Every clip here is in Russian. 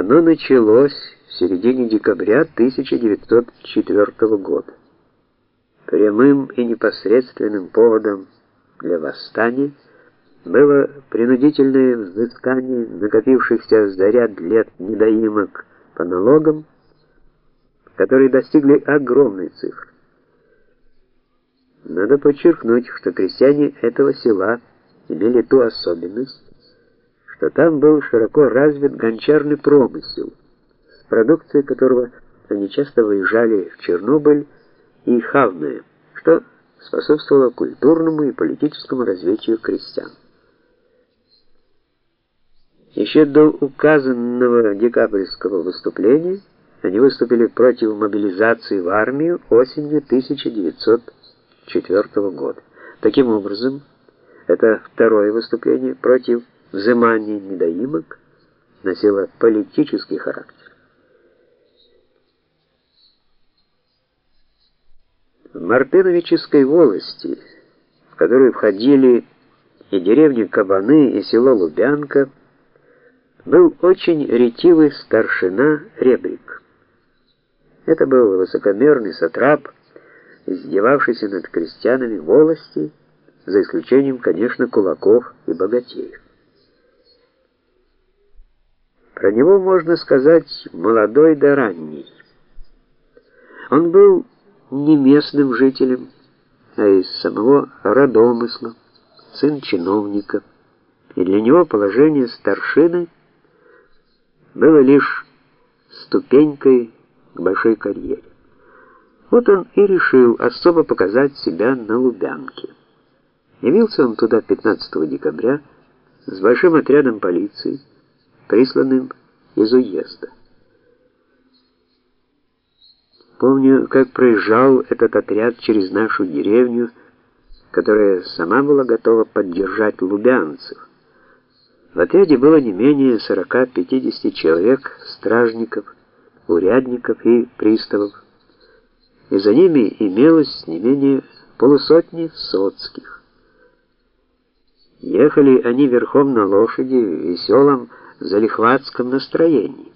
Оно началось в середине декабря 1904 года. Прямым и непосредственным поводом для восстания было принудительное взыскание накопившихся за ряд лет недоимок по налогам, которые достигли огромной цифры. Надо подчеркнуть, что крестьяне этого села имели ту особенность, что там был широко развит гончарный промысел, с продукцией которого они часто выезжали в Чернобыль и Хавное, что способствовало культурному и политическому развитию крестьян. Еще до указанного декабрьского выступления они выступили против мобилизации в армию осенью 1904 года. Таким образом, это второе выступление против взимания недоимок носило политический характер. В Мартыновической волости, в которую входили и деревни Кабаны, и село Лубянка, был очень ретивый старшина Ребрик. Это был высокомерный сатрап, издевавшийся над крестьянами волости, за исключением, конечно, кулаков и богатеев. Про него можно сказать молодой да ранний. Он был не местным жителем, а из самого родомысла, сын чиновника, и для него положение старшины было лишь ступенькой к большой карьере. Вот он и решил особо показать себя на Лубянке. Явился он туда 15 декабря с большим отрядом полиции, присланным из уезда. Помню, как проезжал этот отряд через нашу деревню, которая сама была готова поддержать лубянцев. В отряде было не менее 40-50 человек, стражников, урядников и приставов, и за ними имелось не менее полусотни соцких. Ехали они верхом на лошади веселом залихватском настроении.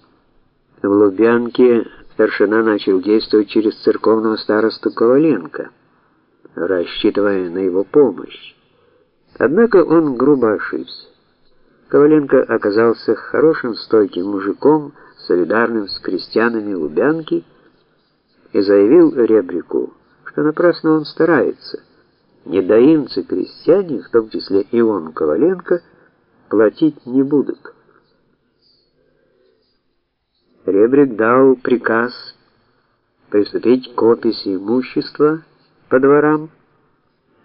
В Лубянке старшина начал действовать через церковного старосту Коваленко, рассчитывая на его помощь. Однако он грубо ошибся. Коваленко оказался хорошим, стойким мужиком, солидарным с крестьянами Лубянки, и заявил Ребрику, что напрасно он старается. Недоимцы-крестьяне, в том числе и он, Коваленко, платить не будут. Ребрик дал приказ приступить к описи имущества по дворам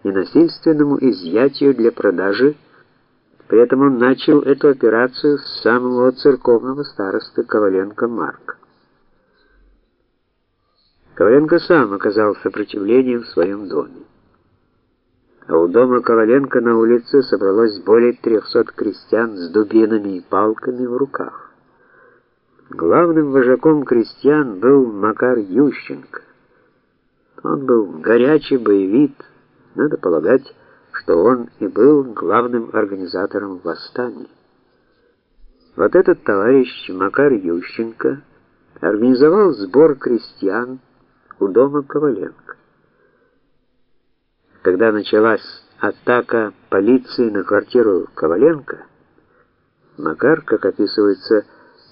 и насильственному изъятию для продажи при этом он начал эту операцию с самого церковного старосты Коваленко Марка. Коваленко сам оказал сопротивление в своем доме. А у дома Коваленко на улице собралось более 300 крестьян с дубинами и палками в руках. Главным вожаком крестьян был Макар Ющенко. Он был горячий боевит, надо полагать, что он и был главным организатором восстания. Вот этот товарищ Макар Ющенко организовал сбор крестьян у дома Коваленко. Когда началась атака полиции на квартиру Коваленко, Макар, как описывается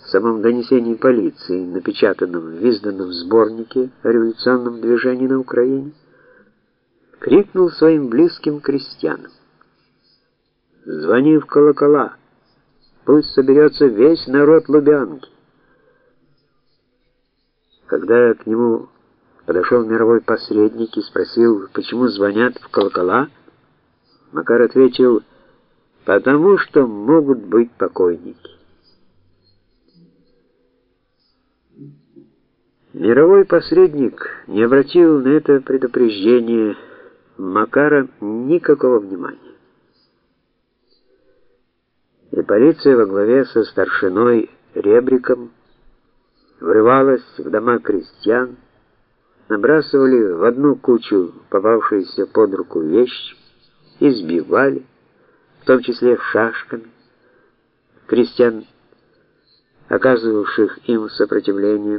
в самом донесении полиции, напечатанном в изданном сборнике о революционном движении на Украине, крикнул своим близким крестьянам: "Звони в колокола, пусть соберется весь народ Лубянки". Когда к нему подошел мировой посредник и спросил, почему звонят в колокола, Макар ответил: "Потому что могут быть покойники". Мировой посредник не обратил на это предупреждение Макара никакого внимания. И полиция во главе со старшиной Ребриком врывалась в дома крестьян, набрасывали в одну кучу попавшиеся под руку вещи, избивали, в том числе шашками. Крестьян оказывавших им сопротивление,